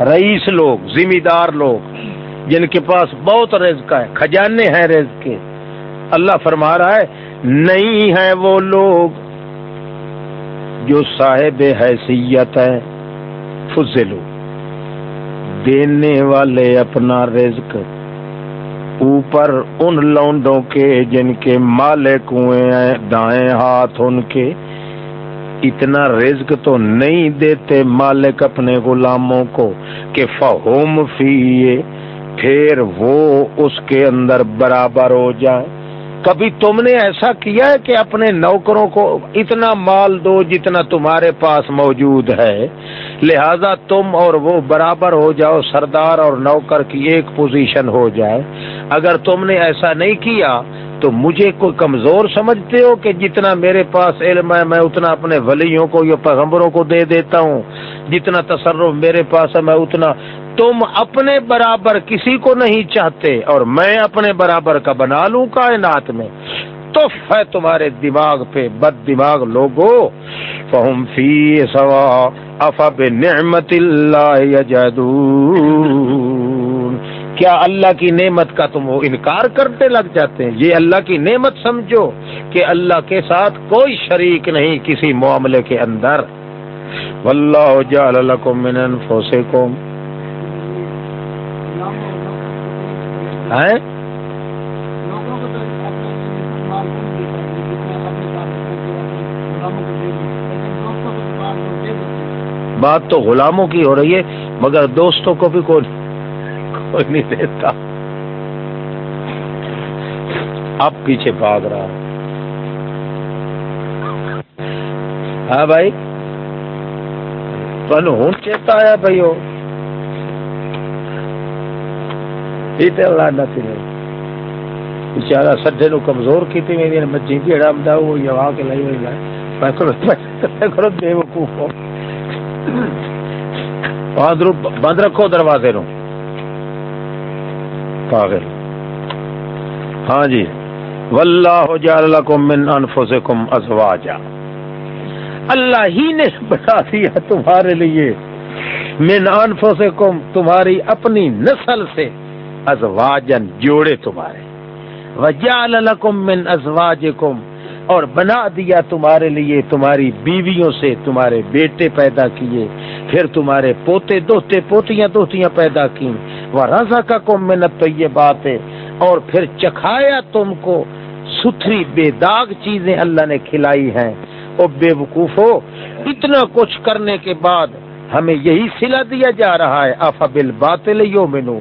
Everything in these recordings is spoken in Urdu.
رئیس لوگ ذمہ دار لوگ، جن کے پاس بہت رزق ہے خجانے ہیں رزق کے۔ اللہ فرما رہا ہے، نہیں ہے وہ لوگ جو صاحب حیثیت ہے فضلو دینے والے اپنا رزق اوپر ان لونڈوں کے جن کے مالک ہوئے ہیں، دائیں ہاتھ ان کے۔ اتنا رزق تو نہیں دیتے مالک اپنے غلاموں کو کہ فہوم فی پھر وہ اس کے اندر برابر ہو جائے کبھی تم نے ایسا کیا ہے کہ اپنے نوکروں کو اتنا مال دو جتنا تمہارے پاس موجود ہے؟ لہذا تم اور وہ برابر ہو جاؤ، سردار اور نوکر کی ایک پوزیشن ہو جائے۔ اگر تم نے ایسا نہیں کیا، تو مجھے کوئی کمزور سمجھتے ہو کہ جتنا میرے پاس علم ہے، میں اتنا اپنے ولیوں کو یا پیغمبروں کو دے دیتا ہوں۔ جتنا تصرف میرے پاس ہے، میں اتنا۔ تم اپنے برابر کسی کو نہیں چاہتے، اور میں اپنے برابر کا بنا لوں کائنات میں۔ تو ہے تمہارے دماغ پہ بد دماغ لوگو۔ فہم فی سوا افب نعمت اللہ کیا اللہ کی نعمت کا تم وہ انکار کرتے لگ جاتے ہیں؟ یہ اللہ کی نعمت سمجھو کہ اللہ کے ساتھ کوئی شریک نہیں کسی معاملے کے اندر۔ واللہ جعل لکم من انفسکم۔ بات تو غلاموں کی ہو رہی ہے، مگر دوستوں کو بھی کوئی کوئی نہیں دیتا اب پیچھے بھاگ رہا۔ ہاں بھائی۔ تمہیں ہوں چیتا آیا بھائی وہ بچارا سڈے نو کمزور کی مچھی جیڑا آمدا وہ یوا کے لائی ہوئی کرو بے وقوف بند رکھو دروازے نو۔ پاگل۔ ہاں جی۔ واللہ جعل لکم من انفسکم ازواجا۔ اللہ ہی نے بنا دیا تمہارے لیے۔ من انفسکم، تمہاری اپنی نسل سے ازواجن جوڑے تمہارے۔ وجعل لکم من ازواجکم، اور بنا دیا تمہارے لیے، تمہاری بیویوں سے تمہارے بیٹے پیدا کیے۔ پھر تمہارے پوتے، دوتے، پوتیاں، دوتیاں پیدا کی رضا کا کم محنت تو یہ بات ہے اور پھر چکھایا تم کو ستھری بے داغ چیزیں اللہ نے کھلائی ہیں۔ اور بے وقوف ہو اتنا کچھ کرنے کے بعد ہمیں یہی سلا دیا جا رہا ہے آفا بل باطل یومنون۔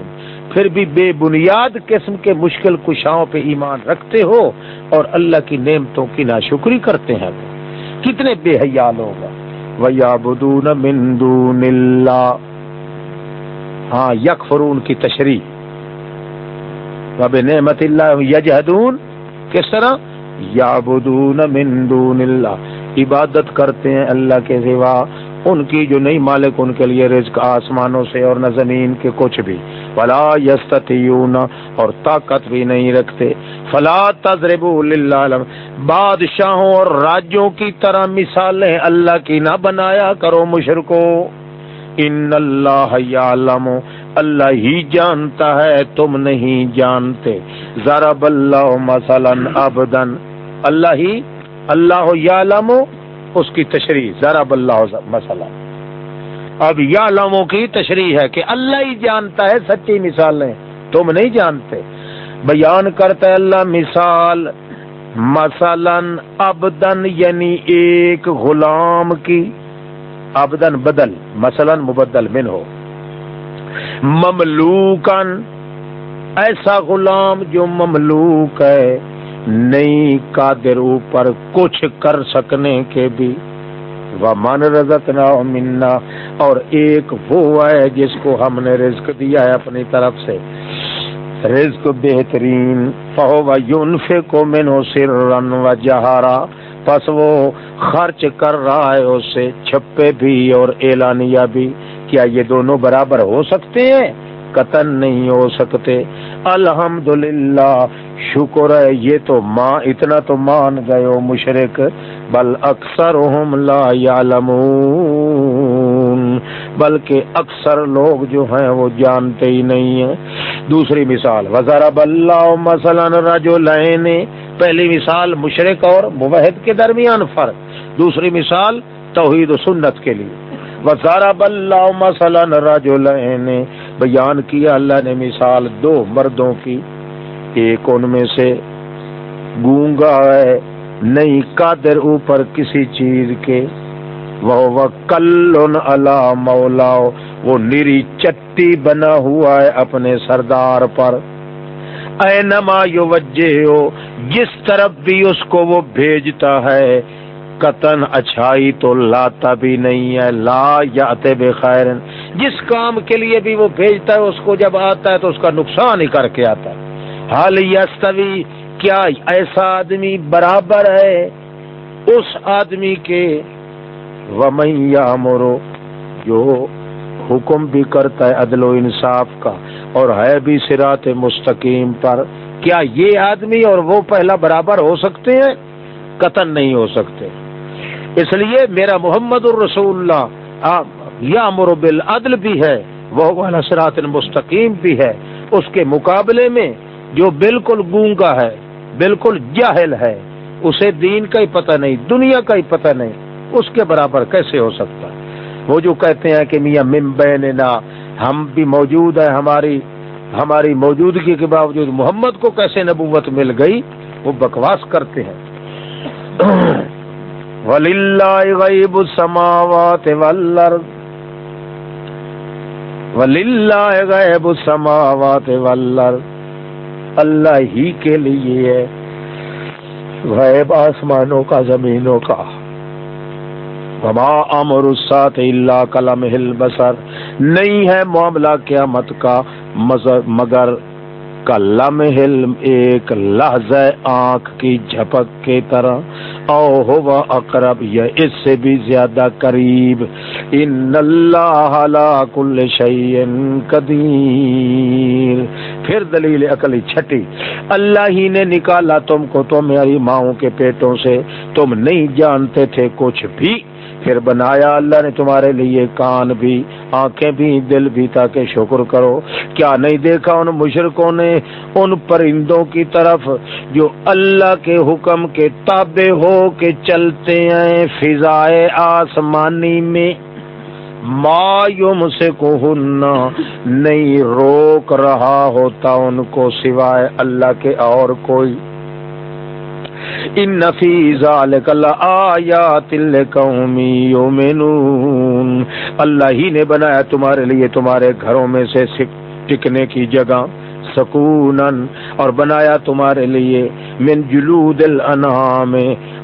پھر بھی بے بنیاد قسم کے مشکل کشاؤں پہ ایمان رکھتے ہو اور اللہ کی نعمتوں کی ناشکری کرتے ہیں۔ کتنے بے حیال ہوگا وَيَعْبُدُونَ مِن دُونِ اللَّهِ ہاں یک فرون کی تشریح۔ وب نعمت اللہ یجہدون، کس طرح؟ یعبدون من دون اللہ۔ عبادت کرتے ہیں اللہ کے سوا، ان کی جو نہیں مالک ان کے لیے رزق آسمانوں سے اور نہ زمین کے کچھ بھی۔ فلا یستیون اور طاقت بھی نہیں رکھتے۔ فلا تضربوا للہ بادشاہوں اور راجوں کی طرح مثالیں اللہ کی نہ بنایا کرو مشرکو ان اللہ یعلم اللہ ہی جانتا ہے تم نہیں جانتے ضرب اللہ مثلا ابدن اللہ ہی اللہ یعلم اس کی تشریح ذرا اللہ مسئلہ اب یا لموں کی تشریح ہے کہ اللہ ہی جانتا ہے سچی مثالیں تم نہیں جانتے بیان کرتا ہے اللہ مثال مثلا ابدن یعنی ایک غلام کی ابدن بدل، مثلا مبدل من ہو مملوکن ایسا غلام جو مملوک ہے، نہیں قادر اوپر کچھ کر سکنے کے بھی۔ وہ من رزت نہ منا، اور ایک وہ ہے جس کو ہم نے رزق دیا ہے اپنی طرف سے۔ رزق بہترین فہو یونف کو مینو سر رن و جہارا پس وہ خرچ کر رہا ہے اس سے، چھپے بھی اور اعلانیہ بھی۔ کیا یہ دونوں برابر ہو سکتے ہیں؟ قتل نہیں ہو سکتے۔ الحمد شکر ہے، یہ تو ماں، اتنا تو مان گئے ہو مشرق۔ بل اکثر لا یعلمون، بلکہ اکثر لوگ جو ہیں وہ جانتے ہی نہیں ہیں۔ دوسری مثال وزارہ اللہ مثلاً رجو پہلی مثال مشرق اور موحد کے درمیان فرق، دوسری مثال توحید و سنت کے لیے۔ وزارہ اللہ مثلاً رجو نے بیان کیا اللہ نے مثال دو مردوں کی۔ ایک ان میں سے گونگا ہے، نہیں قادر اوپر کسی چیز کے۔ وہ کل اللہ مولا وہ نری چٹی بنا ہوا ہے اپنے سردار پر۔ اے نما یو وجہ ہو جس طرف بھی اس کو وہ بھیجتا ہے، قطن اچھائی تو لاتا بھی نہیں ہے، لا یا بے خیر جس کام کے لیے بھی وہ بھیجتا ہے، اس کو جب آتا ہے تو اس کا نقصان ہی کر کے آتا ہے۔ حال یستوی، کیا ایسا آدمی برابر ہے؟ اس آدمی کے۔ ومیا مرو جو حکم بھی کرتا ہے عدل و انصاف کا اور ہے بھی سرات مستقیم پر۔ کیا یہ آدمی اور وہ پہلا برابر ہو سکتے ہیں؟ قتل نہیں ہو سکتے۔ اس لیے میرا محمد الرسول اللہ یا مربل عدل بھی ہے، وہ والا سرات مستقیم بھی ہے۔ اس کے مقابلے میں جو بالکل گونگا ہے، بالکل جاہل ہے، اسے دین کا ہی پتہ نہیں، دنیا کا ہی پتہ نہیں، اس کے برابر کیسے ہو سکتا ہے؟ وہ جو کہتے ہیں کہ میاں ممبین ہم بھی موجود ہیں، ہماری ہماری موجودگی کے باوجود محمد کو کیسے نبوت مل گئی، وہ بکواس کرتے ہیں۔ غیب السماوات والارض وللہ غیب السماوات والارض اللہ ہی کے لیے ہے۔ غیب آسمانوں کا، زمینوں کا۔ وما امر السات اللہ کلم ہل بسر نہیں ہے معاملہ قیامت کا مگر کلم ہل ایک لحظ آنکھ کی جھپک کی طرح۔ او ہوا اقرب، یا اس سے بھی زیادہ قریب۔ ان اللہ کل شعین قدیر۔ پھر دلیل عقلی چھٹی۔ اللہ ہی نے نکالا تم کو تو میری ماؤں کے پیٹوں سے۔ تم نہیں جانتے تھے کچھ بھی۔ پھر بنایا اللہ نے تمہارے لیے کان بھی، آنکھیں بھی، دل بھی، تاکہ شکر کرو۔ کیا نہیں دیکھا ان مشرقوں نے؟ ان پرندوں کی طرف جو اللہ کے حکم کے تابع ہو کے چلتے ہیں فضائے آسمانی میں۔ مایوم سے نہیں روک رہا ہوتا ان کو سوائے اللہ کے اور کوئی۔ ان نفیز آیات لقومی یومنون اللہ ہی نے بنایا تمہارے لیے تمہارے گھروں میں سے ٹکنے کی جگہ سکونن اور بنایا تمہارے لیے من جلود الانعام،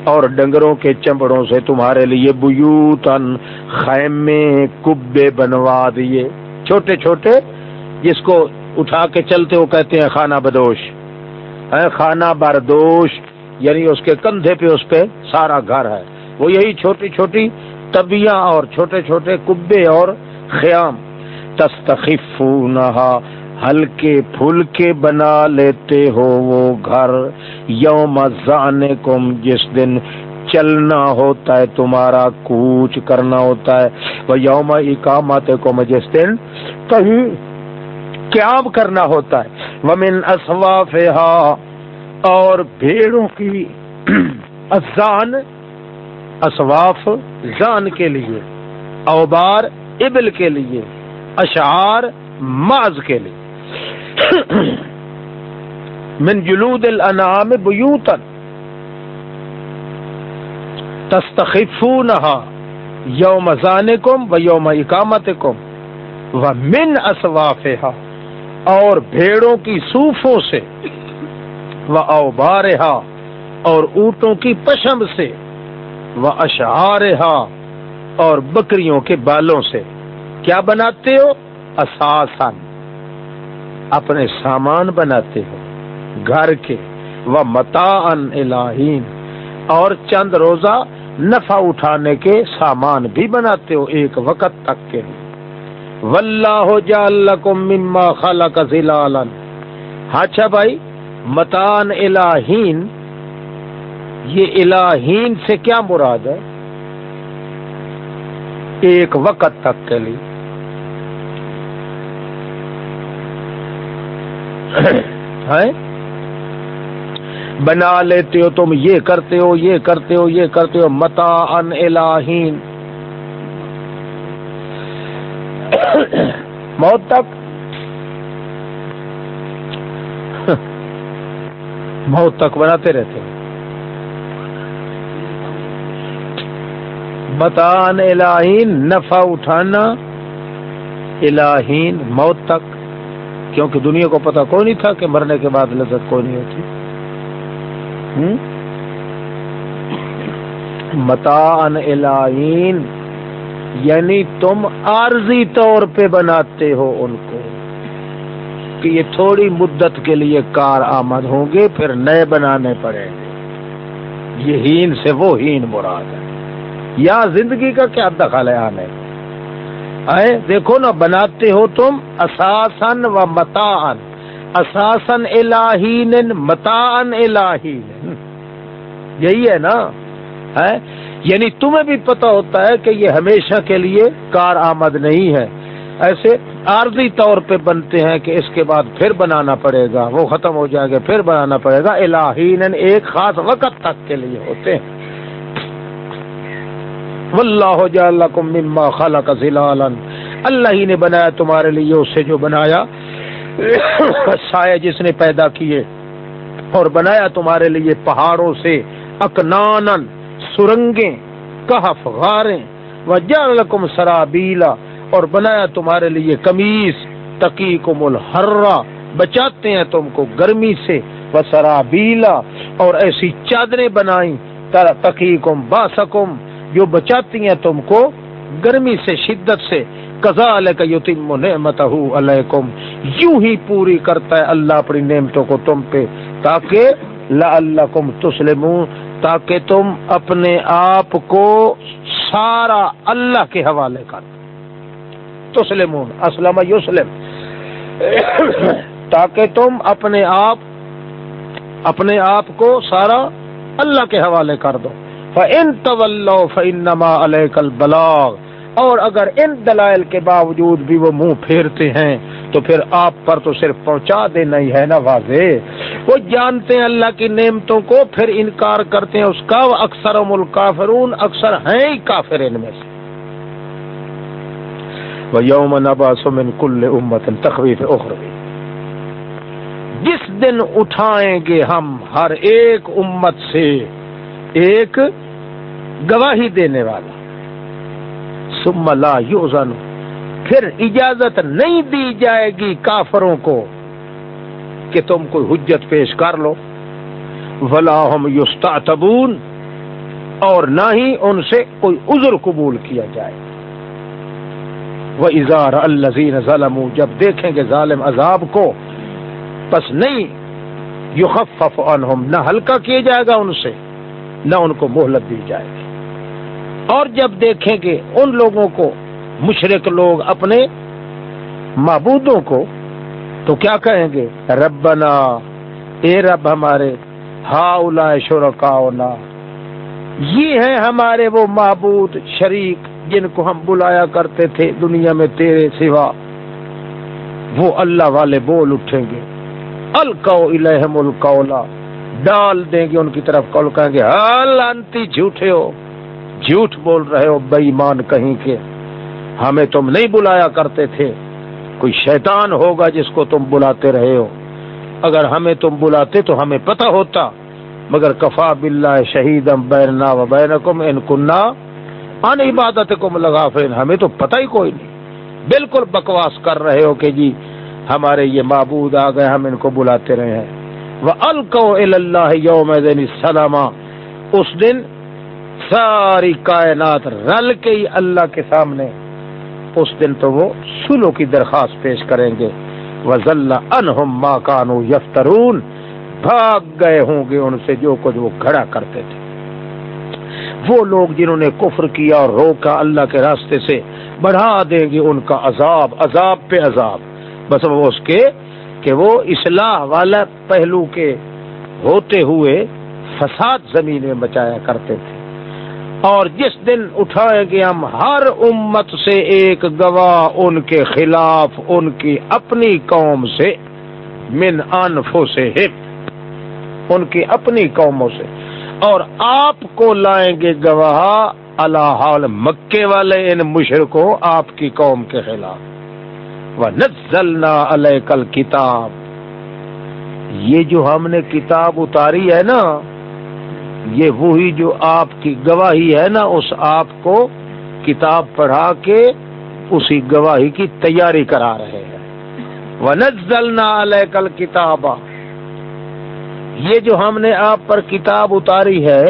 اور ڈنگروں کے چمڑوں سے تمہارے لیے بیوتن خیمے، کبے بنوا دیے۔ چھوٹے چھوٹے، جس کو اٹھا کے چلتے ہو کہتے ہیں خانہ بدوش۔ خانہ بردوش۔ یعنی اس کے کندھے پہ اس پہ سارا گھر ہے۔ وہ یہی چھوٹی چھوٹی تبیاں اور چھوٹے چھوٹے کبے اور خیام۔ تستخف ہلکے پھلکے بنا لیتے ہو وہ گھر۔ یوم زانے کم جس دن چلنا ہوتا ہے، تمہارا کوچ کرنا ہوتا ہے۔ وہ یوم اکامت کو جس دن کہیں قیام کرنا ہوتا ہے۔ ومن اصواف اور بھیڑوں کی ازان اسواف، زان کے لیے، اوبار، ابل کے لیے، اشعار ماز کے لیے۔ من جلود الانعام بیوتن تستخفونها یوم زانکم و یوم اقامتکم و من اسوافها اور بھیڑوں کی صوفوں سے و اوبارہا، اور اونٹوں کی پشم سے وہ اشہارہا اور بکریوں کے بالوں سے۔ کیا بناتے ہو؟ اساسن اپنے سامان بناتے ہو، گھر کے وہ متا الہین۔ اور چند روزہ نفع اٹھانے کے سامان بھی بناتے ہو، ایک وقت تک کے لیے۔ واللہ جعل لکم مما خلق ظلالا۔ ہاں اچھا بھائی متان الہین، یہ الہین سے کیا مراد ہے؟ ایک وقت تک کے لیے۔ ہاں؟ بنا لیتے ہو تم، یہ کرتے ہو، یہ کرتے ہو، یہ کرتے ہو۔ متا ان الہین۔ موت تک موت تک بناتے رہتے متان الہین، نفع اٹھانا، الہین، موت تک۔ کیونکہ دنیا کو پتا کوئی نہیں تھا کہ مرنے کے بعد لذت کوئی نہیں ہوتی۔ متان الہین یعنی تم عارضی طور پہ بناتے ہو ان کو۔ کہ یہ تھوڑی مدت کے لیے کار آمد ہوں گے، پھر نئے بنانے پڑیں گے۔ یہ ہین سے وہ ہین مراد ہے۔ یا زندگی کا کیا دخل ہے آنے؟ آئے، دیکھو نا، بناتے ہو تم اساسن و متان اساسن الہین متان الہین۔ یہی ہے نا؟ یعنی تمہیں بھی پتا ہوتا ہے کہ یہ ہمیشہ کے لیے کار آمد نہیں ہے۔ ایسے عارضی طور پہ بنتے ہیں کہ اس کے بعد پھر بنانا پڑے گا، وہ ختم ہو جائے گا، پھر بنانا پڑے گا۔ الہین ایک خاص وقت تک کے لیے ہوتے ہیں۔ واللہ جعل لکم مما خلق ظلالا۔ اللہ ہی نے بنایا تمہارے لیے، اس سے جو بنایا، سایہ جس نے پیدا کیے، اور بنایا تمہارے لیے پہاڑوں سے اکنانن سرنگیں، کہف غاریں۔ وجعل لکم سرابیلا۔ اور بنایا تمہارے لیے کمیز تقی کم بچاتے ہیں تم کو گرمی سے وہ سرابیلا اور ایسی چادریں بنائی تقی کم باسکم، جو بچاتی ہیں تم کو گرمی سے، شدت سے کزا یتیم نعمت علیکم۔ یوں ہی پوری کرتا ہے اللہ اپنی نعمتوں کو تم پہ، تاکہ اللہ کم تسلم تاکہ تم اپنے آپ کو سارا اللہ کے حوالے کر تسلم اسلم یوسلم تاکہ تم اپنے آپ اپنے آپ کو سارا اللہ کے حوالے کر دو۔ فَإِن تَوَلَّوْ فَإِنَّمَا عَلَيْكَ الْبَلَاغ۔ اور اگر ان دلائل کے باوجود بھی وہ منہ پھیرتے ہیں، تو پھر آپ پر تو صرف پہنچا دینا ہی ہے نا واضح؟ وہ جانتے ہیں اللہ کی نعمتوں کو، پھر انکار کرتے ہیں، اس کا اکثر الکافرون، اکثر ہیں ہی کافر ان میں سے۔ وہ یوم من کل امت تخویف اخروی جس دن اٹھائیں گے ہم ہر ایک امت سے ایک گواہی دینے والا۔ سم لا یوزن پھر اجازت نہیں دی جائے گی کافروں کو کہ تم کوئی حجت پیش کر لو۔ ولا ہم یوستا اور نہ ہی ان سے کوئی عذر قبول کیا جائے۔ وہ اظہار الزین ظلم جب دیکھیں گے ظالم عذاب کو بس نہیں یخفف عنہم، نہ ہلکا کیا جائے گا ان سے، نہ ان کو مہلت دی جائے گی۔ اور جب دیکھیں گے ان لوگوں کو، مشرق لوگ اپنے معبودوں کو، تو کیا کہیں گے؟ ربنا، اے رب ہمارے ہا شرکا یہ ہیں ہمارے وہ معبود، شریک جن کو ہم بلایا کرتے تھے دنیا میں تیرے سوا، وہ اللہ والے بول اٹھیں گے۔ الکو الہم القولا، ڈال دیں گے ان کی طرف کال کہیں گے ہاں، انتی جھوٹے ہو، جھوٹ بول رہے ہو، بے ایمان کہیں کے۔ ہمیں تم نہیں بلایا کرتے تھے۔ کوئی شیطان ہوگا جس کو تم بلاتے رہے ہو۔ اگر ہمیں تم بلاتے تو ہمیں پتہ ہوتا، مگر کفا بلّہ شہید بینا و بین کم ان کنہ ان عبادت کم لگا ہمیں تو پتہ ہی کوئی نہیں۔ بالکل بکواس کر رہے ہو کہ جی ہمارے یہ معبود آ گئے، ہم ان کو بلاتے رہے ہیں۔ وہ الکو اللہ یوم سلامہ اس دن ساری کائنات رل کے ہی اللہ کے سامنے۔ اس دن تو وہ سلو کی درخواست پیش کریں گے۔ وزل انہم ما کانو یفترون بھاگ گئے ہوں گے ان سے جو کچھ وہ کھڑا کرتے تھے۔ وہ لوگ جنہوں نے کفر کیا اور روکا اللہ کے راستے سے، بڑھا دیں گے ان کا عذاب عذاب پہ عذاب۔ بس وہ اس کے کہ وہ اصلاح والا پہلو کے ہوتے ہوئے فساد زمین میں بچایا کرتے تھے۔ اور جس دن اٹھائیں گے ہم، ہر امت سے ایک گواہ ان کے خلاف، ان کی اپنی قوم سے، من انفو سے ان کی اپنی قوموں سے۔ اور آپ کو لائیں گے گواہ اللہ مکے والے ان مشرقوں آپ کی قوم کے خلاف۔ وہ نزلنا علیہ کل کتاب یہ جو ہم نے کتاب اتاری ہے نا، یہ وہی جو آپ کی گواہی ہے نا، اس آپ کو کتاب پڑھا کے اسی گواہی کی تیاری کرا رہے ہیں۔ ونزلنا علیہ کل کتاب یہ جو ہم نے آپ پر کتاب اتاری ہے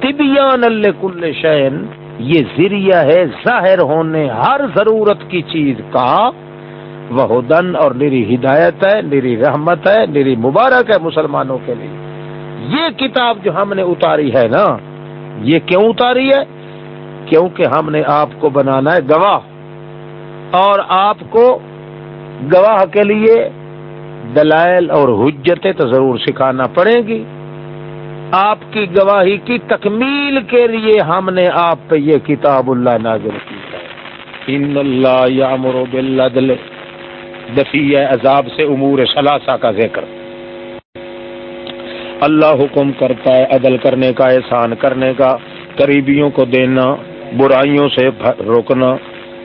طبیان اللہ کل شین یہ ذریعہ ہے ظاہر ہونے ہر ضرورت کی چیز کا۔ وہ دن اور نری ہدایت ہے، نری رحمت ہے، نری مبارک ہے مسلمانوں کے لیے۔ یہ کتاب جو ہم نے اتاری ہے نا، یہ کیوں اتاری ہے؟ کیونکہ ہم نے آپ کو بنانا ہے گواہ۔ اور آپ کو گواہ کے لیے دلائل اور حجتیں تو ضرور سکھانا پڑے گی۔ آپ کی گواہی کی تکمیل کے لیے ہم نے آپ پہ یہ کتاب اللہ نازل کی ہے۔ ان اللہ یامر بالعدل۔ دفیع عذاب سے امور ثلاثہ کا ذکر۔ اللہ حکم کرتا ہے عدل کرنے کا، احسان کرنے کا قریبیوں کو دینا، برائیوں سے روکنا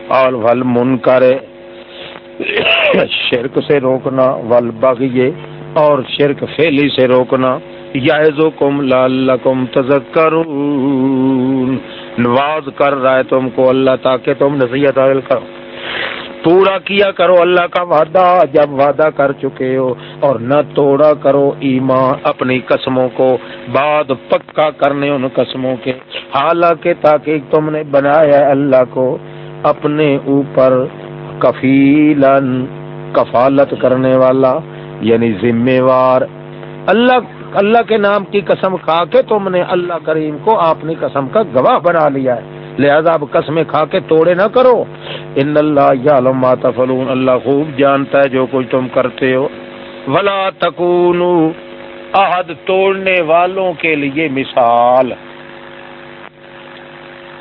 اور ول من کرے شرک سے روکنا ول اور شرک فیلی سے روکنا۔ یازو کم لال نواز کر رہا ہے تم کو اللہ تاکہ تم نصیحت حاصل کرو۔ پورا کیا کرو اللہ کا وعدہ، جب وعدہ کر چکے ہو اور نہ توڑا کرو ایمان اپنی قسموں کو۔ بعد پکا کرنے ان قسموں کے۔ حالانکہ تاکہ تم نے بنایا اللہ کو، اپنے اوپر کفیلن کفالت کرنے والا یعنی ذمہ وار۔ اللہ اللہ کے نام کی قسم کھا کے تم نے اللہ کریم کو اپنی قسم کا گواہ بنا لیا ہے۔ لہذا اب قسمیں کھا کے توڑے نہ کرو۔ ان اللہ یا تفلون اللہ خوب جانتا ہے جو کچھ تم کرتے ہو۔ ولا تکون عہد توڑنے والوں کے لیے مثال۔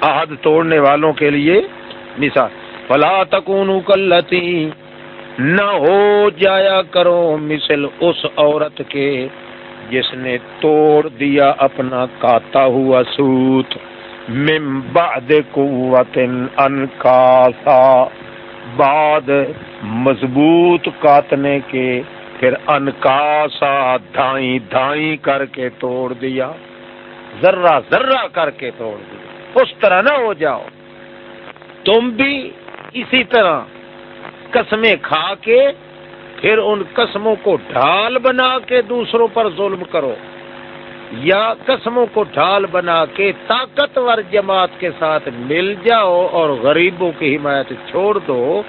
عہد توڑنے والوں کے لیے مثال۔ فلا تکون کلتی نہ ہو جایا کرو مثل اس عورت کے جس نے توڑ دیا اپنا کاتا ہوا سوت۔ من بعد قوت انکاسا۔ بعد مضبوط کاتنے کے پھر انکاسا دھائی دھائی کر کے توڑ دیا۔ ذرہ ذرہ کر کے توڑ دیا۔ اس طرح نہ ہو جاؤ۔ تم بھی اسی طرح۔ قسمیں کھا کے پھر ان قسموں کو ڈھال بنا کے دوسروں پر ظلم کرو یا قسموں کو ڈھال بنا کے طاقتور جماعت کے ساتھ مل جاؤ اور غریبوں کی حمایت چھوڑ دو،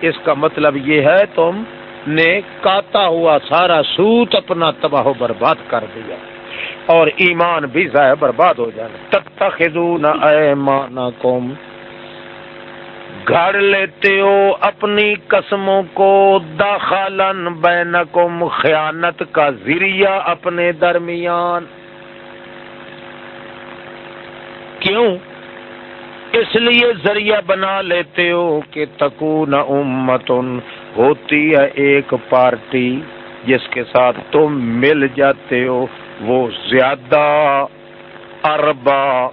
اس کا مطلب یہ ہے تم نے کاتا ہوا سارا سوت اپنا تباہ و برباد کر دیا اور ایمان بھی ضائع برباد ہو جانا۔ تب اے مانا گھڑ لیتے ہو اپنی قسموں کو، داخلن بینکم خیانت کا ذریعہ اپنے درمیان۔ کیوں؟ اس لیے ذریعہ بنا لیتے ہو کہ تکون امتن، ہوتی ہے ایک پارٹی جس کے ساتھ تم مل جاتے ہو، وہ زیادہ، اربا۔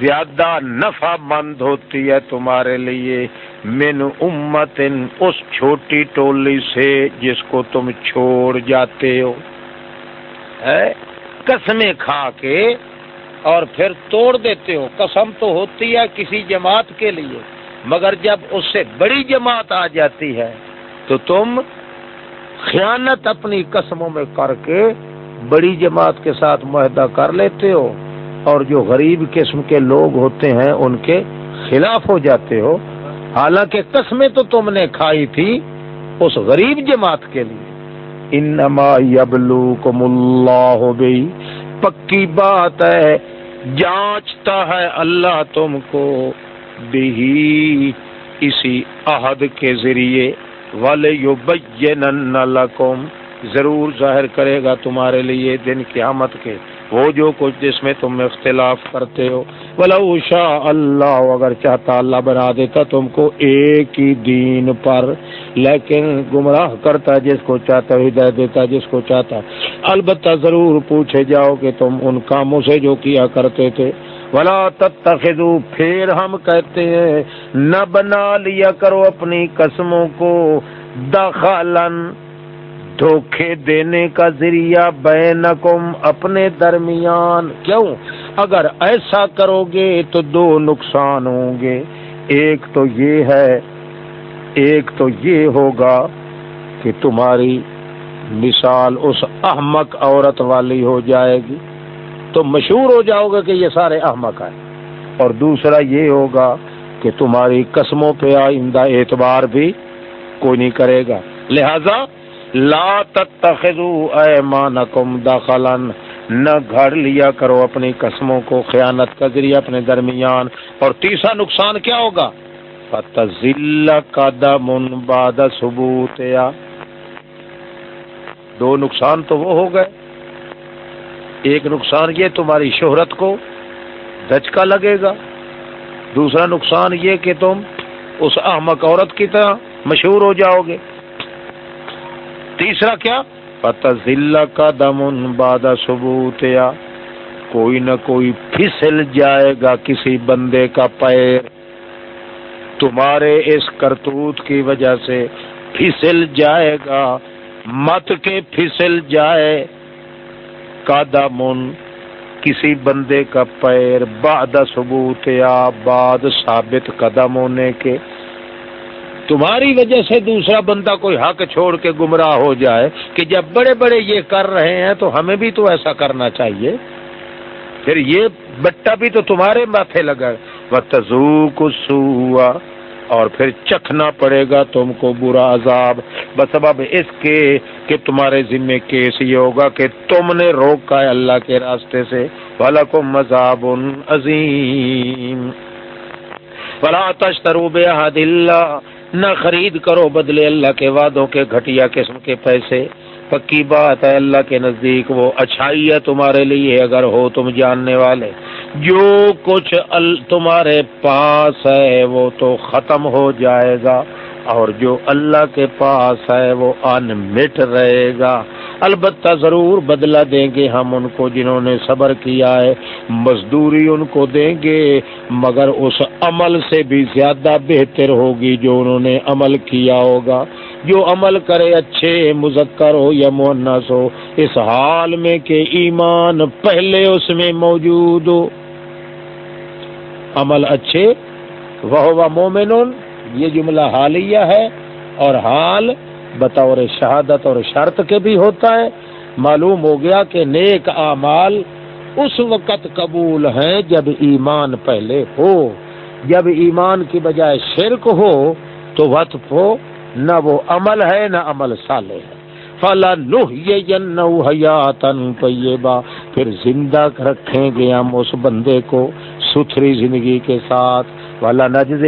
زیادہ نفع مند ہوتی ہے تمہارے لیے۔ من امت اس چھوٹی ٹولی سے جس کو تم چھوڑ جاتے ہو۔ قسمیں کھا کے اور پھر توڑ دیتے ہو۔ قسم تو ہوتی ہے کسی جماعت کے لیے، مگر جب اس سے بڑی جماعت آ جاتی ہے، تو تم خیانت اپنی قسموں میں کر کے بڑی جماعت کے ساتھ معاہدہ کر لیتے ہو۔ اور جو غریب قسم کے لوگ ہوتے ہیں ان کے خلاف ہو جاتے ہو، حالانکہ قسمیں تو تم نے کھائی تھی اس غریب جماعت کے لیے۔ انما یبلو کم اللہ پکی بات ہے، جانچتا ہے اللہ تم کو بھی اسی عہد کے ذریعے۔ والے لکم ضرور ظاہر کرے گا تمہارے لیے دن قیامت کے۔ وہ جو کچھ جس میں تم اختلاف کرتے ہو۔ شاء اللہ اگر چاہتا اللہ بنا دیتا تم کو ایک ہی دین پر۔ لیکن گمراہ کرتا جس کو چاہتا، ہدایت دیتا جس کو چاہتا۔ البتہ ضرور پوچھے جاؤ کہ تم ان کاموں سے جو کیا کرتے تھے۔ ولا تتخذو پھر ہم کہتے ہیں، نہ بنا لیا کرو اپنی قسموں کو دخلن دھوکے دینے کا ذریعہ بینکم اپنے درمیان۔ کیوں؟ اگر ایسا کرو گے تو دو نقصان ہوں گے۔ ایک تو یہ ہے، ایک تو یہ ہوگا کہ تمہاری مثال اس احمق عورت والی ہو جائے گی۔ تو مشہور ہو جاؤ گے کہ یہ سارے احمق ہیں۔ اور دوسرا یہ ہوگا کہ تمہاری قسموں پہ آئندہ اعتبار بھی کوئی نہیں کرے گا۔ لہذا لا تتخذوا ایمانکم دخلا، نہ گھڑ لیا کرو اپنی قسموں کو خیانت کا ذریعہ اپنے درمیان۔ اور تیسرا نقصان کیا ہوگا؟ فتزل قدم بعد ثبوت یا دو نقصان تو وہ ہو گئے۔ ایک نقصان یہ تمہاری شہرت کو دھچکا لگے گا۔ دوسرا نقصان یہ کہ تم اس احمق عورت کی طرح مشہور ہو جاؤ گے۔ تیسرا کیا؟ پتہ ذلہ کا دمن بادہ ثبوت یا کوئی نہ کوئی پھسل جائے گا کسی بندے کا پیر۔ تمہارے اس کرتوت کی وجہ سے پھسل جائے گا۔ مت کے پھسل جائے۔ کا دمن کسی بندے کا پیر۔ بعد ثبوت یا بعد ثابت قدم ہونے کے۔ تمہاری وجہ سے دوسرا بندہ کوئی حق چھوڑ کے گمراہ ہو جائے کہ جب بڑے بڑے یہ کر رہے ہیں تو ہمیں بھی تو ایسا کرنا چاہیے۔ پھر یہ بٹا بھی تو تمہارے ماتھے لگا۔ تزو اور پھر چکھنا پڑے گا تم کو برا عذاب۔ بس اب اس کے کہ تمہارے ذمے کیس یہ ہوگا کہ تم نے روکا ہے اللہ کے راستے سے۔ بھلا کو مذاب عظیم فلا تشترو بے حد اللہ نہ خرید کرو بدلے اللہ کے وعدوں کے گھٹیا قسم کے پیسے۔ پکی بات ہے اللہ کے نزدیک، وہ اچھائی ہے تمہارے لیے اگر ہو تم جاننے والے۔ جو کچھ تمہارے پاس ہے، وہ تو ختم ہو جائے گا۔ اور جو اللہ کے پاس ہے، وہ ان مٹ رہے گا۔ البتہ ضرور بدلہ دیں گے ہم ان کو جنہوں نے صبر کیا ہے، مزدوری ان کو دیں گے، مگر اس عمل سے بھی زیادہ بہتر ہوگی جو انہوں نے عمل کیا ہوگا۔ جو عمل کرے اچھے، مذکر ہو یا مونس ہو، اس حال میں کہ ایمان پہلے اس میں موجود ہو۔ عمل اچھے وہ مومن یہ جملہ حالیہ ہے، اور حال بطور شہادت اور شرط کے بھی ہوتا ہے۔ معلوم ہو گیا کہ نیک اعمال اس وقت قبول ہیں جب ایمان پہلے ہو۔ جب ایمان کی بجائے شرک ہو تو وطف ہو، نہ وہ عمل ہے، نہ عمل سالے ہے۔ فلا حیاتن طیبہ پھر زندہ رکھیں گے ہم اس بندے کو ستھری زندگی کے ساتھ۔ والا نجز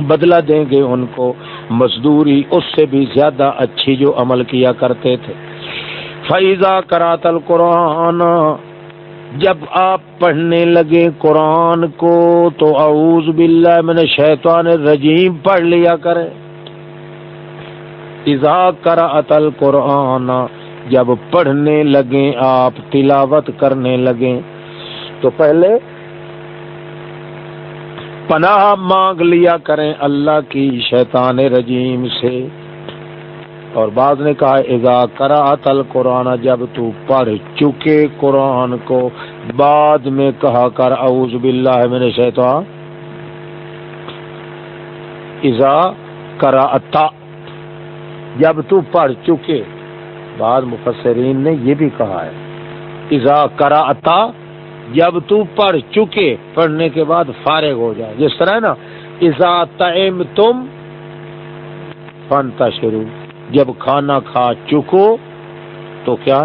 بدلہ دیں گے ان کو۔ مزدوری اس سے بھی زیادہ اچھی جو عمل کیا کرتے تھے۔ فیضا کراتل قرآن جب آپ پڑھنے لگے قرآن کو تو اعوذ باللہ من شیطان الرجیم، پڑھ لیا کرے ایزا کراتل قرآن جب پڑھنے لگے آپ، تلاوت کرنے لگے تو پہلے پناہ مانگ لیا کریں اللہ کی شیطان رجیم سے۔ اور بعد نے کہا، اذا کرا تل قرآن جب تو پڑھ چکے قرآن کو، بعد میں کہا کر، اعوذ باللہ من شیطان اذا کرا جب تو پڑھ چکے۔ بعد مفسرین نے یہ بھی کہا ہے، اذا کرا جب تو پڑھ چکے، پڑھنے کے بعد فارغ ہو جائے۔ جس طرح نا؟ ایزا تعم تم فنتا شروع جب کھانا کھا چکو تو کیا؟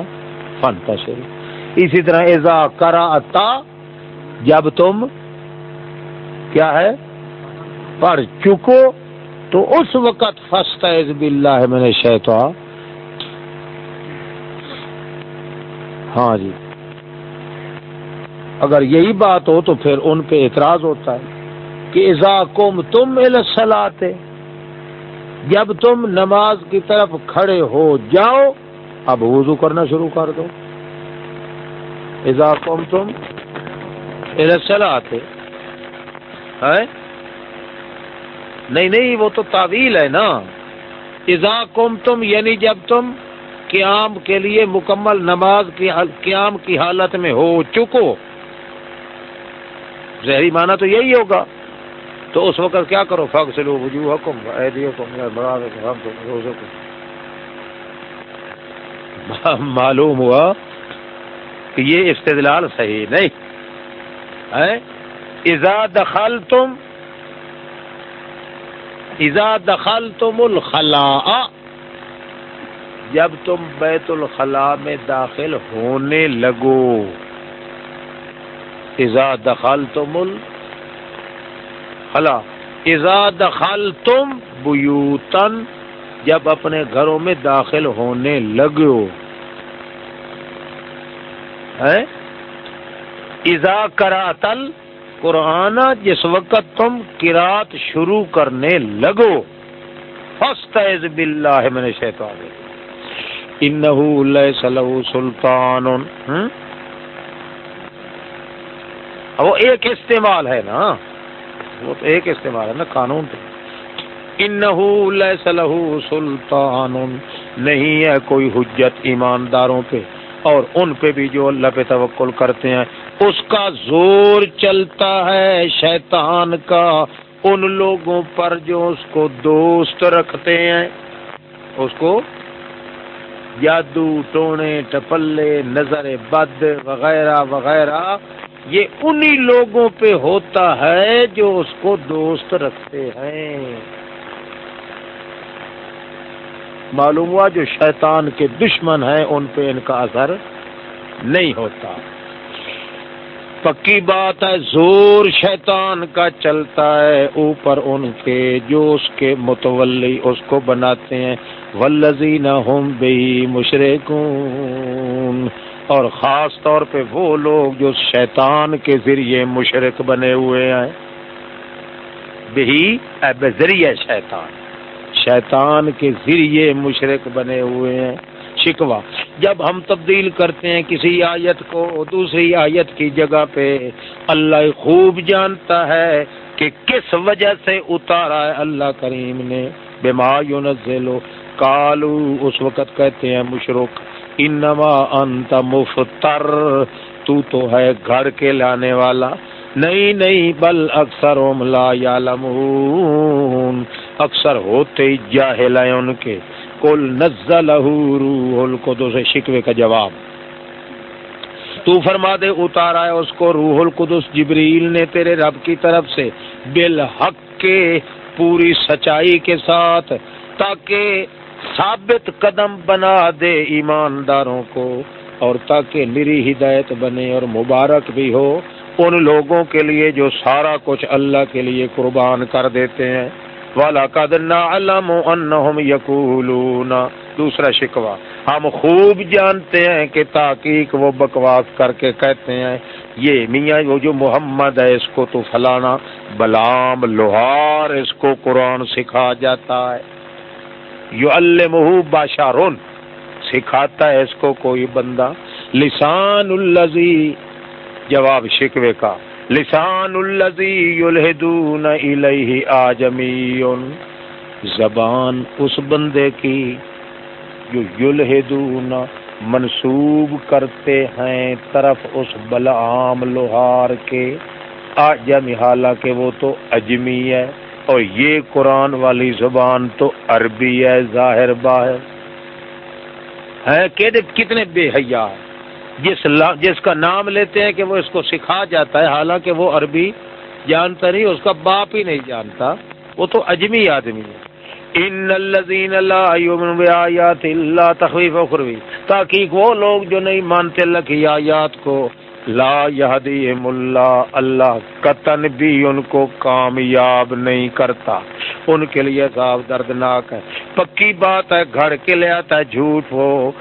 فنتا شروع اسی طرح ایزا کرا جب تم کیا ہے؟ پڑھ چکو تو اس وقت فستا باللہ میں نے شیطان ہاں جی۔ اگر یہی بات ہو تو پھر ان پہ اعتراض ہوتا ہے کہ ازا کم تم سلاتے جب تم نماز کی طرف کھڑے ہو جاؤ، اب وضو کرنا شروع کر دو۔ ازا کم تم سلاتے نہیں نہیں، وہ تو تعویل ہے نا۔ ازا کم تم یعنی جب تم قیام کے لیے مکمل نماز کی قیام کی حالت میں ہو چکو۔ زہری معنی تو یہی ہوگا۔ تو اس وقت کیا کرو؟ فخ سے لو وجوہ حکم حکم معلوم ہوا کہ یہ استدلال صحیح نہیں۔ ازا دخل تم ازا دخل تم الخلا جب تم بیت الخلاء میں داخل ہونے لگو۔ ازا دخل تم الخلا ازا دخل تم بیوتن جب اپنے گھروں میں داخل ہونے لگو۔ ازا کراتل قرآن جس وقت تم کرات شروع کرنے لگو۔ فسٹ باللہ میں نے شیطان انہو لیس لہو سلطان وہ ایک استعمال ہے نا، وہ تو ایک استعمال ہے نا قانون تو۔ انہو لیس لہو سلطان، نہیں ہے کوئی حجت ایمانداروں پہ۔ اور ان پہ بھی جو اللہ پہ توکل کرتے ہیں، اس کا زور چلتا ہے شیطان کا۔ ان لوگوں پر جو اس کو دوست رکھتے ہیں، اس کو جادو، ٹونے، ٹپلے، نظر بد، وغیرہ وغیرہ۔ یہ انہی لوگوں پہ ہوتا ہے جو اس کو دوست رکھتے ہیں۔ معلوم ہوا جو شیطان کے دشمن ہیں، ان پہ ان کا اثر نہیں ہوتا۔ پکی بات ہے، زور شیطان کا چلتا ہے اوپر ان کے، جو اس کے متولی اس کو بناتے ہیں۔ ولزی نہ ہوں بے مشرقون اور خاص طور پہ وہ لوگ جو شیطان کے ذریعے مشرق بنے ہوئے ہیں۔ بہی ذریعے شیطان۔ شیطان کے ذریعے مشرق بنے ہوئے ہیں۔ شکوا جب ہم تبدیل کرتے ہیں کسی آیت کو دوسری آیت کی جگہ پہ، اللہ خوب جانتا ہے کہ کس وجہ سے اتارا ہے اللہ کریم نے۔ بیما یونزلو کالو اس وقت کہتے ہیں مشرق۔ انما انت مفتر، تو تو ہے گھر کے لانے والا۔ نہیں نہیں، بل اکثر لا یعلمون۔ اکثر ہوتے ہی جاہل ہیں ان کے۔ کل نزل روح القدس، شکوے کا جواب۔ تو فرما دے، اتارا ہے اس کو روح القدس۔ جبریل نے تیرے رب کی طرف سے بالحق کے پوری سچائی کے ساتھ، تاکہ ثابت قدم بنا دے ایمانداروں کو، اور تاکہ میری ہدایت بنے اور مبارک بھی ہو ان لوگوں کے لیے جو سارا کچھ اللہ کے لیے قربان کر دیتے ہیں۔ والا دوسرا شکوا ہم خوب جانتے ہیں کہ تاکیق وہ بکواس کر کے کہتے ہیں، یہ میاں وہ جو محمد ہے، اس کو تو فلانا بلام لوہار، اس کو قرآن سکھا جاتا ہے۔ یو المح باشارون، سکھاتا ہے اس کو کوئی بندہ، لسان الزی جواب شکوے کا، لسان الزی یلحدون الیہ زبان اس بندے کی جو یلحدون منسوب کرتے ہیں، طرف اس بلعام لوہار کے آجمی حالانکہ وہ تو اجمی ہے۔ اور یہ قرآن والی زبان تو عربی ہے، ظاہر باہر۔ ہے کتنے بے حیا۔ جس جس کا نام لیتے ہیں کہ وہ اس کو سکھا جاتا ہے، حالانکہ وہ عربی جانتا نہیں، اس کا باپ ہی نہیں جانتا۔ وہ تو اجمی آدمی ہے۔ ان الذين لا يؤمنون بآيات الله تخويف تاکہ وہ لوگ جو نہیں مانتے اللہ کی آیات کو لا يهديهم اللہ اللہ قطن بھی ان کو کامیاب نہیں کرتا۔ ان کے لیے عذاب دردناک ہے۔ پکی بات ہے، گھر کے لے آتا ہے، جھوٹ وہ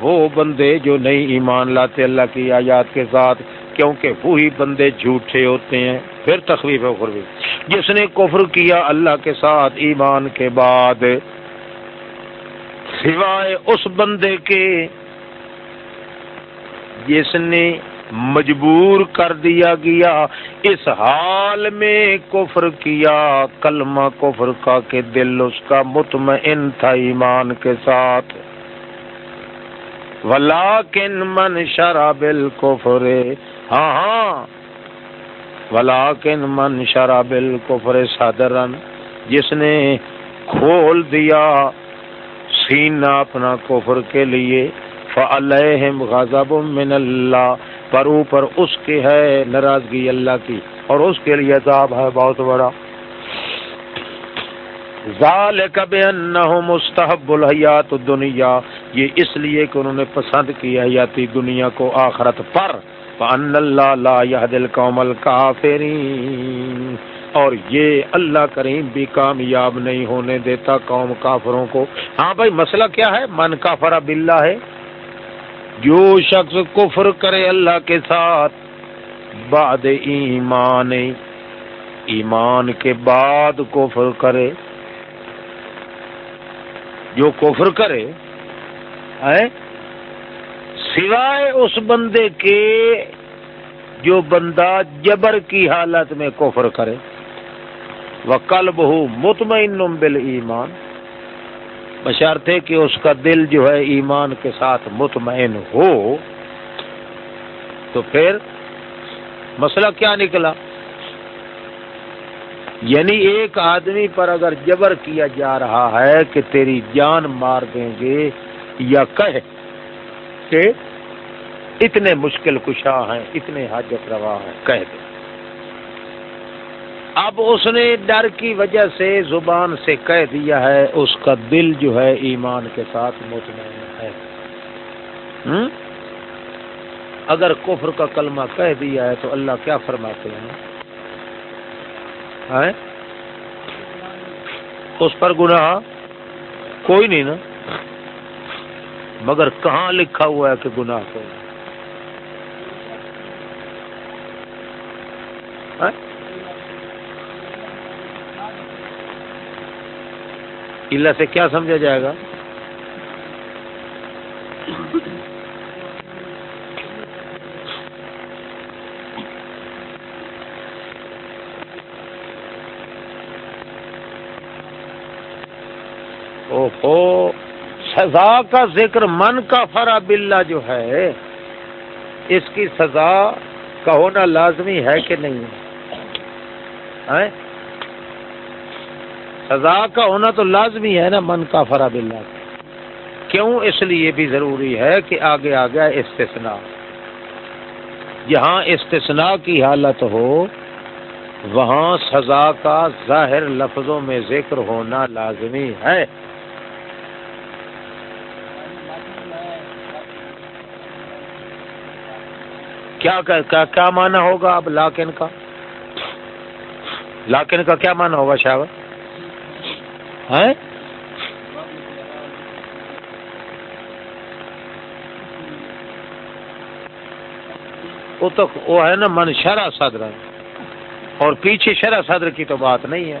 وہ بندے جو نہیں ایمان لاتے اللہ کی آیات کے ساتھ، کیونکہ وہی بندے جھوٹے ہوتے ہیں۔ پھر تخویف خروی جس نے کفر کیا اللہ کے ساتھ ایمان کے بعد، سوائے اس بندے کے جس نے مجبور کر دیا گیا۔ اس حال میں کفر کیا، کلمہ کفر کا کہ دل اس کا مطمئن تھا ایمان کے ساتھ۔ ولاکن من شرابل کفر ہاں ہاں۔ ولاکن من شرابل کفر صدرن جس نے کھول دیا سینہ اپنا کفر کے لیے۔ فعلہم غضب من اللہ پر اوپر اس کے ہے ناراضگی اللہ کی، اور اس کے لیے عذاب ہے بہت بڑا۔ ذالک بانہم مستحب الحیات الدنیا، یہ اس لیے کہ انہوں نے پسند کی حیاتی دنیا کو آخرت پر۔ فان اللہ لا يهد القوم اور یہ اللہ کریم بھی کامیاب نہیں ہونے دیتا قوم کافروں کو۔ ہاں بھائی، مسئلہ کیا ہے؟ من کافر باللہ ہے جو شخص کفر کرے اللہ کے ساتھ بعد ایمان ایمان کے بعد کفر کرے۔ جو کفر کرے سوائے اس بندے کے جو بندہ جبر کی حالت میں کفر کرے۔ وہ کل بہو مطمئن بل ایمان بشرطے کہ اس کا دل جو ہے ایمان کے ساتھ مطمئن ہو، تو پھر مسئلہ کیا نکلا؟ یعنی ایک آدمی پر اگر جبر کیا جا رہا ہے کہ تیری جان مار دیں گے یا کہ اتنے مشکل کشا ہیں، اتنے حاجت روا ہیں، کہہ دیں اب اس نے ڈر کی وجہ سے زبان سے کہہ دیا ہے، اس کا دل جو ہے ایمان کے ساتھ مطمئن ہے۔ اگر کفر کا کلمہ کہہ دیا ہے تو اللہ کیا فرماتے ہیں؟ اس پر گناہ کوئی نہیں نا۔ مگر کہاں لکھا ہوا ہے کہ گناہ کوئی؟ اللہ سے کیا سمجھا جائے گا؟ او سزا کا ذکر من کا فرا بلا جو ہے، اس کی سزا کا ہونا لازمی ہے کہ نہیں ہے؟ سزا کا ہونا تو لازمی ہے نا من کا فرا بلّہ کیوں اس لیے بھی ضروری ہے کہ آگے آ گیا استثناء۔ جہاں استثناء کی حالت ہو وہاں سزا کا ظاہر لفظوں میں ذکر ہونا لازمی ہے۔ کیا کیا, کیا ہوگا اب لاکن کا؟ لاکن کا کیا مانا ہوگا شاہ؟ وہ تو وہ ہے نا من شرح صدر اور پیچھے شرح صدر کی تو بات نہیں ہے۔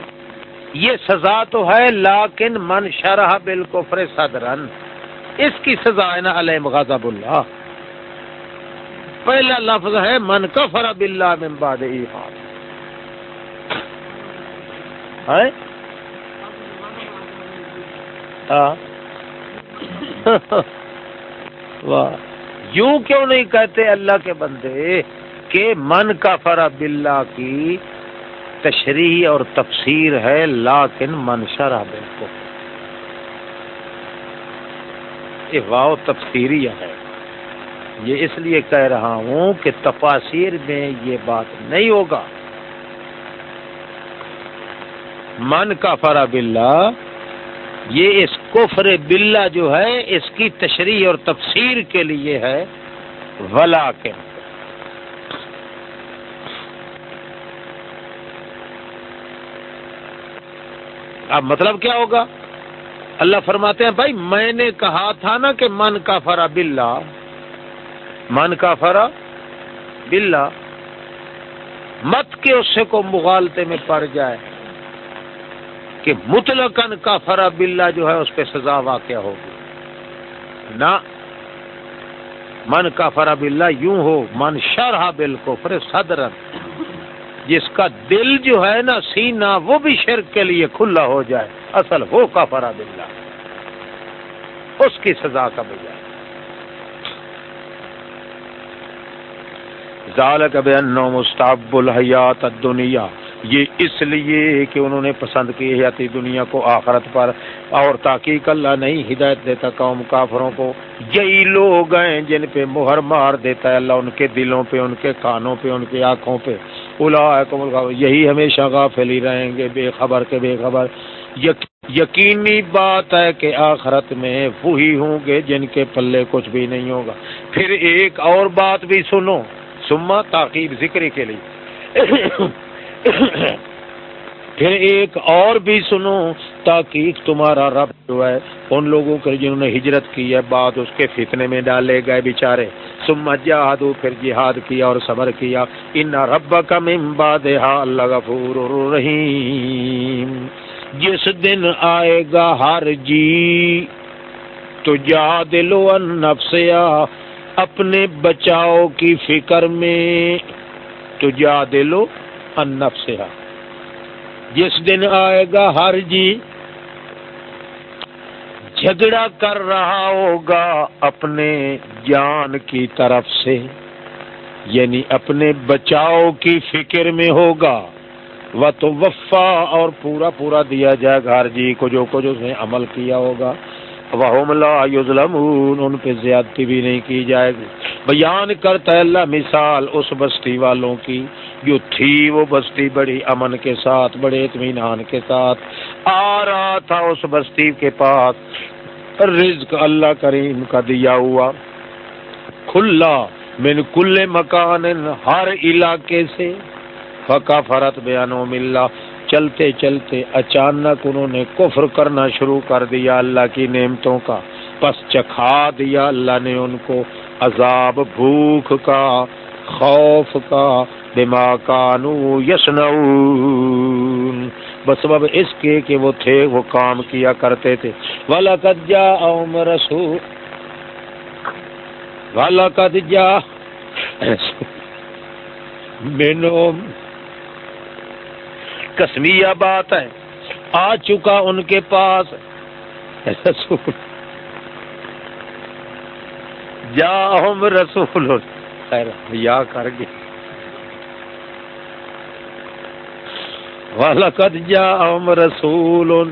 یہ سزا تو ہے لاکن من شرح بالکفر صدرن اس کی سزا ہے نا علیہ غضب اللہ۔ پہلا لفظ ہے، من کفر باللہ من بعد ایمان۔ ہے؟ ہاں۔ یوں کیوں نہیں کہتے اللہ کے بندے کہ من کا فرا بلا کی تشریح اور تفسیر ہے لاکن من شرح بالکل یہ واؤ تفسیری ہے. یہ اس لیے کہہ رہا ہوں کہ تفاصیر میں یہ بات نہیں ہوگا. من کا فرا بلا یہ اس کفر بلا جو ہے، اس کی تشریح اور تفسیر کے لیے ہے۔ ولا کے اب مطلب کیا ہوگا؟ اللہ فرماتے ہیں، بھائی میں نے کہا تھا نا کہ من کا فرا بلا من کا فرا بلا مت کے اس سے کو مغالتے میں پڑ جائے۔ کہ مطلقن کا فرا بلا جو ہے اس پہ سزا واقع ہوگی۔ نہ من کا فرا بلا یوں ہو، من شرح بل کو فر صدرن جس کا دل جو ہے نا سینا وہ بھی شرک کے لیے کھلا ہو جائے۔ اصل ہو کا فرا بلا اس کی سزا کا بجائے۔ ذالک بانه مستحب الحیات الدنیا۔ یہ اس لیے کہ انہوں نے پسند کی حیاتی دنیا کو آخرت پر، اور تاکہ اللہ نہیں ہدایت دیتا قوم کافروں کو۔ یہی لوگ ہیں جن پہ مہر مار دیتا ہے اللہ، ان کے دلوں پہ، ان کے کانوں پہ، ان کی آنکھوں پہ۔ الا یہی ہمیشہ غافل ہی رہیں گے، بے خبر کے بے خبر۔ یقینی بات ہے کہ آخرت میں وہی ہوں گے جن کے پلے کچھ بھی نہیں ہوگا۔ پھر ایک اور بات بھی سنو۔ سما تاکیب ذکر کے لیے۔ پھر ایک اور بھی سنو تاکہ تمہارا رب جو ہے، ان لوگوں کے جنہوں نے ہجرت کی ہے، بعد اس کے فتنے میں ڈالے گئے بیچارے۔ سما جہاد پھر جہاد کیا اور صبر کیا۔ ان رب کا ممباد اللہ غفور رحیم جس دن آئے گا ہر جی تو جا دلو نفسیا اپنے بچاؤ کی فکر میں۔ تو جا دلو نفسیا جس دن آئے گا ہر جی جھگڑا کر رہا ہوگا اپنے جان کی طرف سے یعنی اپنے بچاؤ کی فکر میں ہوگا۔ وہ تو وفا اور پورا پورا دیا جائے گا۔ ہر جی کو جو کچھ اس نے عمل کیا ہوگا۔ وہ ان پہ زیادتی بھی نہیں کی جائے گی۔ بیان کرتا ہے اللہ مثال اس بستی والوں کی، جو تھی وہ بستی بڑی امن کے ساتھ، بڑے اطمینان کے ساتھ آ رہا تھا اس بستی کے پاس۔ رزق اللہ کریم کا دیا ہوا۔ کھلا من کل مکان، ہر علاقے سے۔ فقا فرت بیانو ملا چلتے چلتے اچانک انہوں نے کفر کرنا شروع کر دیا اللہ کی نعمتوں کا، پس چکھا دیا اللہ نے ان کو عذاب بھوک کا، خوف کا، بما کانو یسنعون بس بب اس کے کہ وہ تھے، وہ کام کیا کرتے تھے۔ وَلَقَدْ جَاءَهُمْ رَسُولٌ۔ وَلَقَدْ جَاءَ۔ مِنْهُمْ کسمیہ بات ہے۔ آ چکا ان کے پاس۔ رسول۔ جا ہم رسول۔ خیر، یا کر گئے۔ وَلَقَدْ جَاءَهُمْ رَسُولٌ۔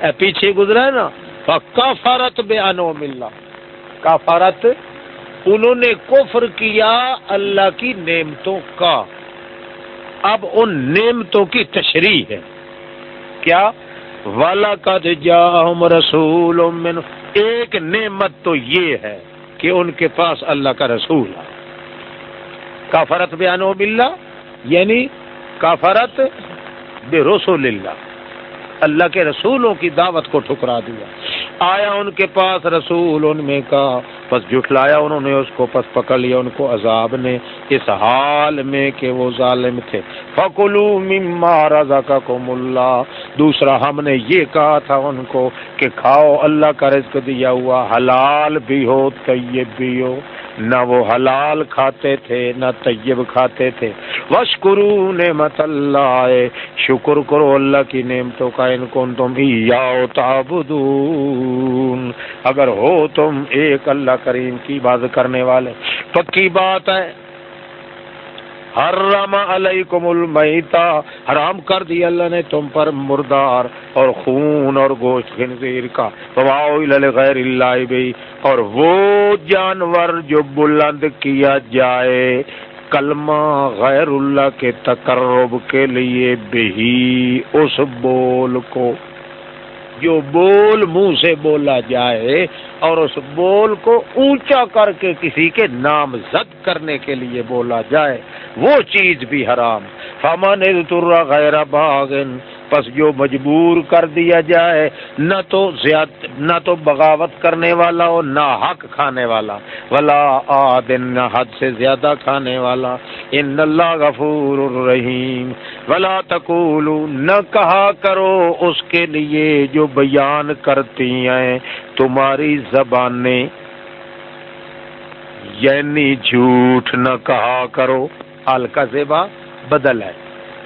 اے پیچھے گزرا ہے نا۔ فَقَفَرَتْ بِعَنُومِ اللَّهِ کافرت، انہوں نے کفر کیا اللہ کی نعمتوں کا۔ اب ان نعمتوں کی تشریح ہے۔ کیا؟ وَلَقَدْ جَاءَهُمْ رَسُولٌ مِّنْ ایک نعمت تو یہ ہے کہ ان کے پاس اللہ کا رسول ہے۔ کافرت بیانوم اللہ یعنی کافرت بے رسول اللہ۔ اللہ کے رسولوں کی دعوت کو ٹھکرا دیا۔ آیا ان کے پاس رسول ان میں کا؟ پس جھٹلایا انہوں نے، اس کو پس پکڑ لیا، ان کو عذاب نے۔ اس حال میں کہ وہ ظالم تھے۔ فکلو مما رزقکم اللہ دوسرا، ہم نے یہ کہا تھا ان کو کہ کھاؤ، اللہ کا رزق دیا ہوا، حلال بھی ہو، طیب بھی ہو۔ نہ وہ حلال کھاتے تھے، نہ طیب کھاتے تھے۔ وشکرو نعمت اللہ شکر کرو اللہ کی نعمتوں کا، ان کو تم یاؤ تعبدون۔ اگر ہو تم ایک اللہ کریم کی بات کرنے والے، پکی بات ہے۔ حرم علیکم المیتا حرام کر دیا اللہ نے تم پر مردار اور خون اور گوشت خنزیر کا۔ غیر اللہ بھی اور وہ جانور جو بلند کیا جائے۔ کلمہ غیر اللہ کے تقرب کے لیے بھی اس بول کو۔ جو بول منہ سے بولا جائے اور اس بول کو اونچا کر کے کسی کے نام زد کرنے کے لیے بولا جائے، وہ چیز بھی حرام۔ فمن غیر باغن پس جو مجبور کر دیا جائے، نہ تو زیاد، نہ تو بغاوت کرنے والا ہو نہ حق کھانے والا۔ ولا آدن، نہ حد سے زیادہ کھانے والا۔ ان اللہ غفور الرحیم ولا تقول نہ کہا کرو اس کے لیے جو بیان کرتی ہیں۔ تمہاری زبانیں یعنی جھوٹ نہ کہا کرو۔ ہلکا زیبا، بدل ہے۔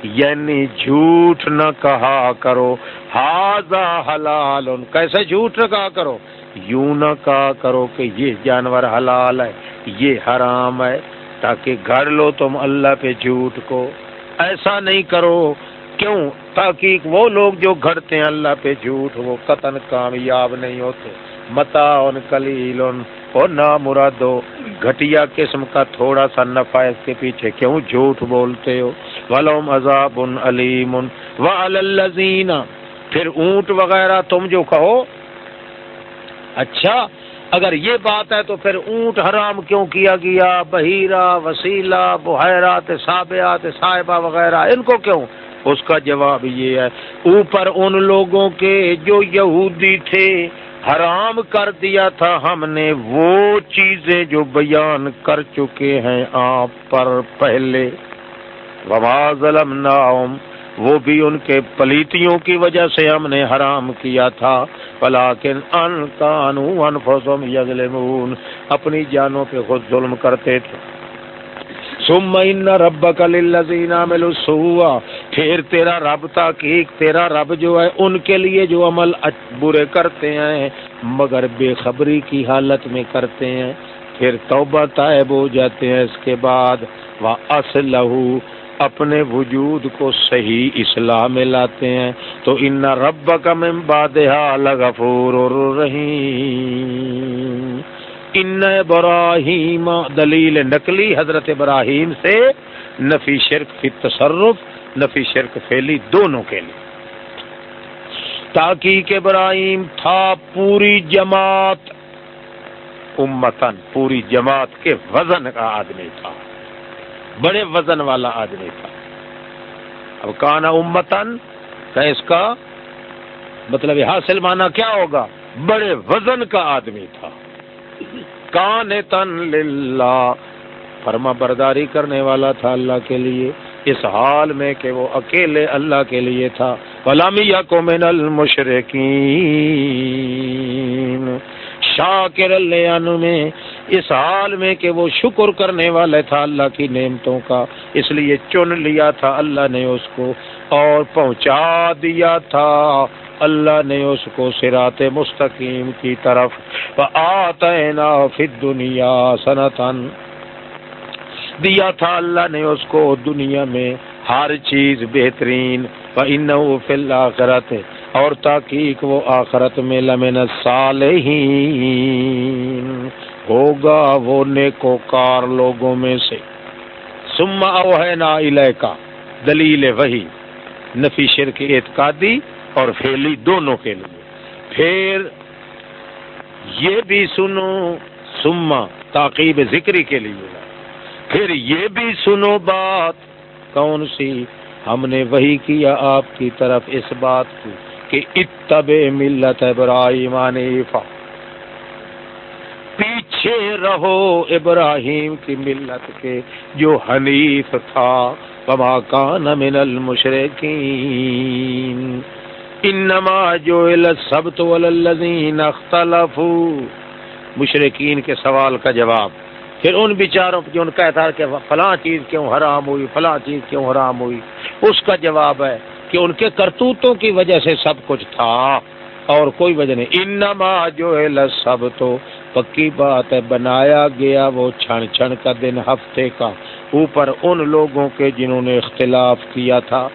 یعنی جھوٹ نہ کہا کرو۔ ہاضا حلال، کیسے جھوٹ نہ کہا کرو؟ یوں نہ کہا کرو کہ یہ جانور حلال ہے، یہ حرام ہے، تاکہ گھر لو تم اللہ پہ جھوٹ کو۔ ایسا نہیں کرو۔ کیوں؟ تاکہ وہ لوگ جو گھڑتے ہیں، اللہ پہ جھوٹ، وہ قطن کامیاب نہیں ہوتے۔ متا ان کلیل اور نہ مرادو گھٹیا قسم کا تھوڑا سا نفع اس کے پیچھے۔ کیوں جھوٹ بولتے ہو؟ ولوم عذاب علیم والذین پھر اونٹ وغیرہ تم جو کہو۔ اچھا اگر یہ بات ہے تو پھر اونٹ حرام کیوں کیا گیا؟ بحیرہ، وسیلہ، بحیرات صابیات صاحبہ وغیرہ، ان کو کیوں؟ اس کا جواب یہ ہے، اوپر ان لوگوں کے جو یہودی تھے، حرام کر دیا تھا ہم نے، وہ چیزیں جو بیان کر چکے ہیں آپ پر پہلے۔ وما ظلم وہ بھی ان کے پلیتیوں کی وجہ سے ہم نے حرام کیا تھا۔ پلاکن ان کانو انفسم یظلمون اپنی جانوں پہ خود ظلم کرتے تھے۔ ثم ان ربک للذین عملوا السوء پھر تیرا رب تحقیق، تیرا رب جو ہے ان کے لیے جو عمل برے کرتے ہیں، مگر بے خبری کی حالت میں کرتے ہیں۔ پھر توبہ طائب ہو جاتے ہیں۔ اس کے بعد وہ اسلحو اپنے وجود کو صحیح اصلاح میں لاتے ہیں۔ تو ان رب کا ممباد لغفور رحیم ان ابراہیم دلیل نقلی حضرت ابراہیم سے نفی شرک کی تصرف نفی شرک پھیلی دونوں کے لیے۔ تاکہ ابراہیم تھا پوری جماعت امتن پوری جماعت کے وزن کا آدمی تھا، بڑے وزن والا آدمی تھا۔ اب کانا امتن کا اس کا مطلب حاصل مانا کیا ہوگا؟ بڑے وزن کا آدمی تھا۔ کان تن للہ۔ فرما برداری کرنے والا تھا اللہ کے لیے۔ اس حال میں کہ وہ اکیلے اللہ کے لیے تھا۔ غلامی کو من المشرقین شاکر اللہ میں۔ اس حال میں کہ وہ شکر کرنے والے تھا اللہ کی نعمتوں کا۔ اس لیے چن لیا تھا اللہ نے اس کو اور پہنچا دیا تھا۔ اللہ نے اس کو سرات مستقیم کی طرف آتینا فی دنیا سنتن دیا تھا اللہ نے اس کو دنیا میں ہر چیز بہترین ان فی الآخرت اور تاکہ وہ آخرت میں لمن صالحین ہوگا وہ نیکوکار لوگوں میں سے۔ سما اوہینا کا دلیل وہی نفی شرک اعتقادی۔ اور پھیلی دونوں کے لیے۔ پھر یہ بھی سنو سما تاقیب ذکری کے لیے۔ پھر یہ بھی سنو بات، کون سی؟ ہم نے وہی کیا آپ کی طرف اس بات کی کہ اتب ملت ابراہیم عنیفا پیچھے رہو ابراہیم کی ملت کے جو حنیف تھا۔ وما کان من المشرکین۔ انما جو السبت والذین اختلفوا. مشرکین کے سوال کا جواب، پھر ان بیچاروں جو ان کہتا ہے کہ فلاں چیز کیوں حرام ہوئی، فلاں چیز کیوں حرام ہوئی، اس کا جواب ہے کہ ان کے کرتوتوں کی وجہ سے سب کچھ تھا اور کوئی وجہ نہیں۔ انما جو ہے سب تو پکی بات ہے، بنایا گیا وہ چھن چھن کا دن، ہفتے کا۔ اوپر ان لوگوں کے جنہوں نے اختلاف کیا تھا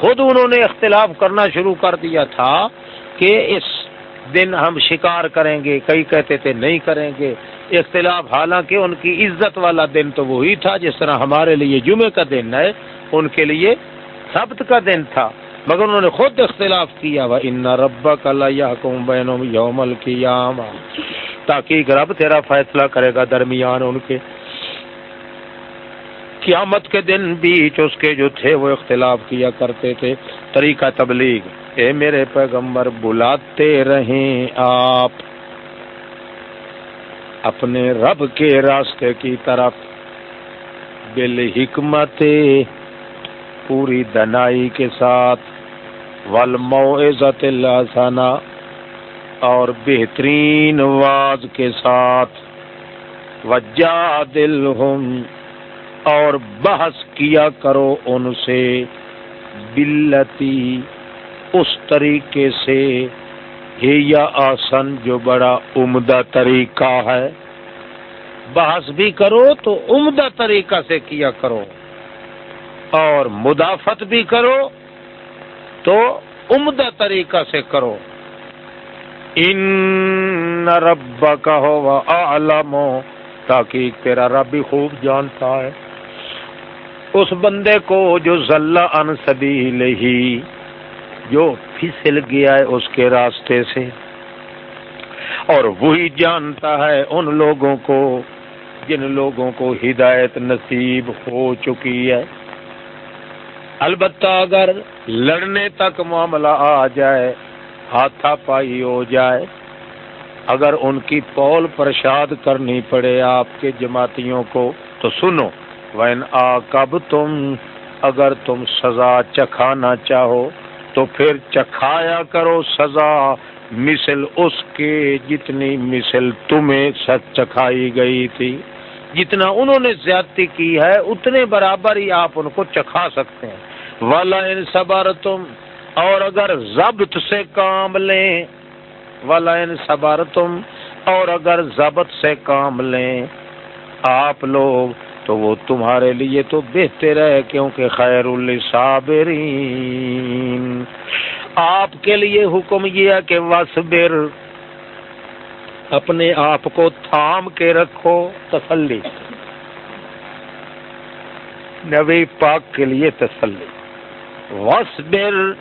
خود انہوں نے اختلاف کرنا شروع کر دیا تھا کہ اس دن ہم شکار کریں گے، کئی کہتے تھے نہیں کریں گے۔ اختلاف، حالانکہ ان کی عزت والا دن تو وہی تھا، جس طرح ہمارے لیے جمعے کا دن ہے، ان کے لیے سبت کا دن تھا۔ مگر انہوں نے خود اختلاف کیا وہ ان ربا کا بین یومل کی تاکہ رب تیرا فیصلہ کرے گا درمیان ان کے۔ قیامت کے دن بیچ اس کے جو تھے وہ اختلاف کیا کرتے تھے۔ طریقہ تبلیغ۔ اے میرے پیغمبر، بلاتے رہیں آپ۔ اپنے رب کے راستے کی طرف۔ بل حکمت، پوری دنائی کے ساتھ۔ الحسنہ۔ اور بہترین واز کے ساتھ۔ وجہ دل اور بحث کیا کرو ان سے بلتی اس طریقے سے۔ ہی یا آسن جو بڑا عمدہ طریقہ ہے۔ بحث بھی کرو تو عمدہ طریقہ سے کیا کرو۔ اور مدافعت بھی کرو تو عمدہ طریقہ سے کرو۔ ان رب کا ہو تاکہ تیرا رب بھی خوب جانتا ہے۔ اس بندے کو جو ذلہ ان سبیل ہی، جو پھسل گیا ہے اس کے راستے سے۔ اور وہی جانتا ہے ان لوگوں کو جن لوگوں کو ہدایت نصیب ہو چکی ہے۔ البتہ اگر لڑنے تک معاملہ آ جائے ہاتھا پائی ہو جائے، اگر ان کی پول پرشاد کرنی پڑے آپ کے جماعتیوں کو، تو سنو۔ وین آ کب تم اگر تم سزا چکھانا چاہو، تو پھر چکھایا کرو سزا، مثل اس کے جتنی مثل تمہیں سچ چکھائی گئی تھی۔ جتنا انہوں نے زیادتی کی ہے، اتنے برابر ہی آپ ان کو چکھا سکتے ہیں۔ والا ان صبر تم اور اگر ضبط سے کام لیں والا ان صبر تم اور اگر ضبط سے کام لیں، آپ لوگ تو وہ تمہارے لیے تو بہتر ہے کیونکہ خیر الصابرین۔ آپ کے لیے حکم یہ ہے کہ وصبر اپنے آپ کو تھام کے رکھو، تسلی۔ نبی پاک کے لیے تسلی۔ وصبر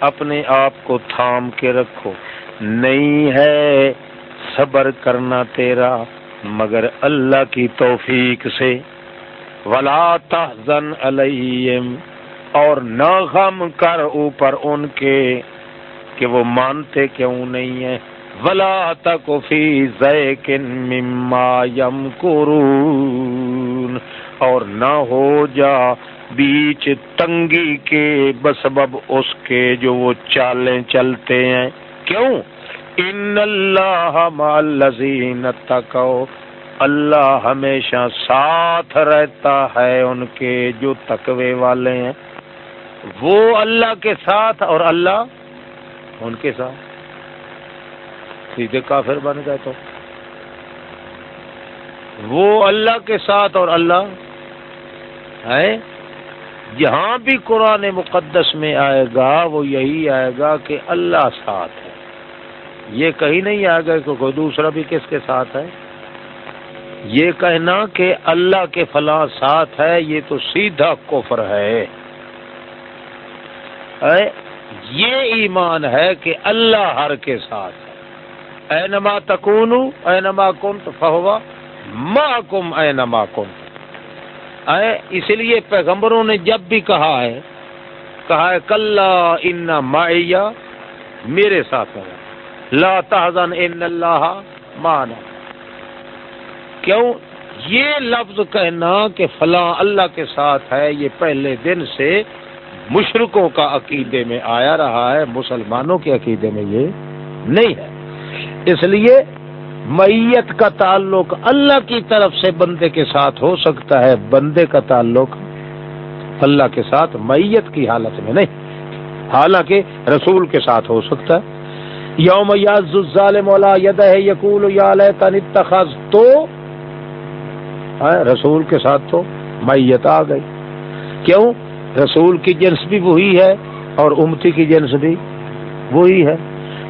اپنے آپ کو تھام کے رکھو۔ نہیں ہے صبر کرنا تیرا۔ مگر اللہ کی توفیق سے۔ ولا تحزن علیہم اور نہ غم کر اوپر ان کے کہ وہ مانتے کیوں نہیں ہیں۔ ولا تکفی ذیکن مما یمکرون اور نہ ہو جا بیچ تنگی کے بسبب اس کے جو وہ چالیں چلتے ہیں۔ کیوں؟ ان اللہ الذین تقوا اللہ ہمیشہ ساتھ رہتا ہے ان کے جو تقوی والے ہیں۔ وہ اللہ کے ساتھ اور اللہ ان کے ساتھ۔ سیدھے کافر بن گئے تو۔ وہ اللہ کے ساتھ اور اللہ ہے جہاں بھی قرآن مقدس میں آئے گا، وہ یہی آئے گا کہ اللہ ساتھ ہے۔ یہ کہیں نہیں آ گئے کہ کوئی دوسرا بھی کس کے ساتھ ہے؟ یہ کہنا کہ اللہ کے فلاں ساتھ ہے، یہ تو سیدھا کفر ہے۔ یہ ایمان ہے کہ اللہ ہر کے ساتھ ہے۔ اے نما تکون اے نما کن تو فہوا ماں کم اے نما کن اس لیے پیغمبروں نے جب بھی کہا ہے کہا ہے کل ان مایا میرے ساتھ ہے لا تحزن ان اللہ مانا کیوں؟ یہ لفظ کہنا کہ فلاں اللہ کے ساتھ ہے، یہ پہلے دن سے مشرقوں کا عقیدے میں آیا رہا ہے، مسلمانوں کے عقیدے میں یہ نہیں ہے۔ اس لیے میت کا تعلق اللہ کی طرف سے بندے کے ساتھ ہو سکتا ہے، بندے کا تعلق اللہ کے ساتھ میت کی حالت میں نہیں۔ حالانکہ رسول کے ساتھ ہو سکتا ہے۔ یوم یاز الظالم ولا یدہ یقول یا لیتن اتخذ تو ہاں، رسول کے ساتھ تو میت آ گئی۔ کیوں؟ رسول کی جنس بھی وہی ہے اور امتی کی جنس بھی وہی ہے۔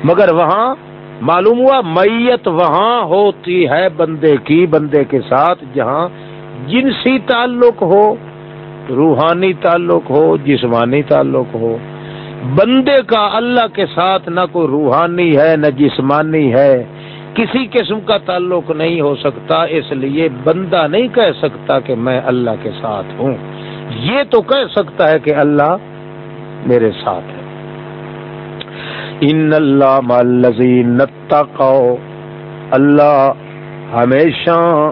مگر وہاں معلوم ہوا میت وہاں ہوتی ہے بندے کی، بندے کے ساتھ جہاں جنسی تعلق ہو، روحانی تعلق ہو، جسمانی تعلق ہو۔ بندے کا اللہ کے ساتھ نہ کوئی روحانی ہے، نہ جسمانی ہے، کسی قسم کا تعلق نہیں ہو سکتا، اس لیے بندہ نہیں کہہ سکتا کہ میں اللہ کے ساتھ ہوں۔ یہ تو کہہ سکتا ہے کہ اللہ میرے ساتھ ہے۔ ان اللہ مالزین اللہ ہمیشہ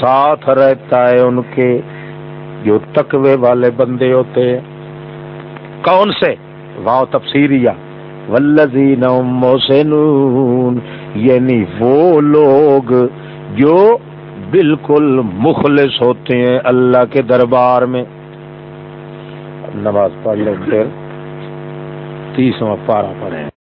ساتھ رہتا ہے ان کے۔ جو تقوی والے بندے ہوتے ہیں کون سے؟ واؤ تفسیریا ولزین محسنون۔ یعنی وہ لوگ جو بالکل مخلص ہوتے ہیں اللہ کے دربار میں۔ نماز پڑھ لیں۔ پھر تیسواں پارا پڑھیں۔